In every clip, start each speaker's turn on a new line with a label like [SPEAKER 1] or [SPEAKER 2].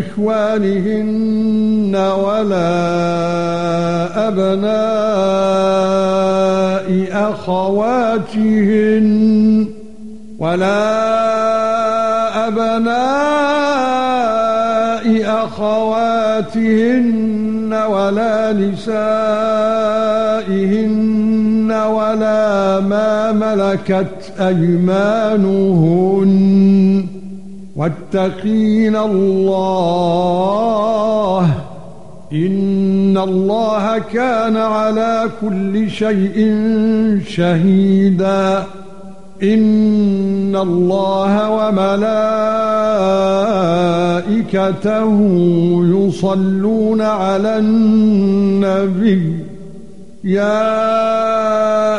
[SPEAKER 1] إخوانهن ولا أبناء أخواتهن ولا أبناء أخواتهن ولا نسائهن ولا ما ملكت أيمانهن واتقين الله إن الله كان على كل شيء شهيدا إن الله وملائكته يصلون على النبي يا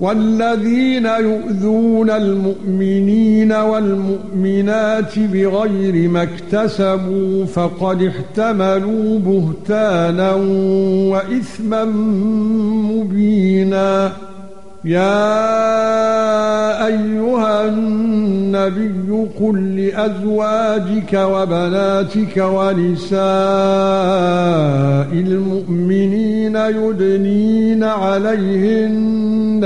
[SPEAKER 1] والذين يؤذون المؤمنين والمؤمنات بغير ما اكتسبوا فقد احتملوا بهتانا وإثما مبينا. يا أيها النبي قل لأزواجك وبناتك ونساء المؤمنين يدنين عليهن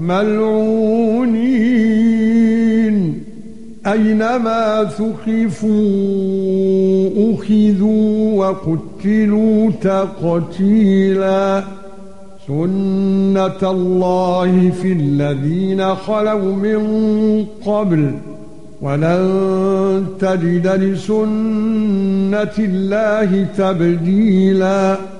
[SPEAKER 1] ملعونين. أينما ثقفوا أخذوا وقتلوا تقتيلا. سنة الله في الذين خلوا من قبل. ولن تجد لسنة الله تبديلاً.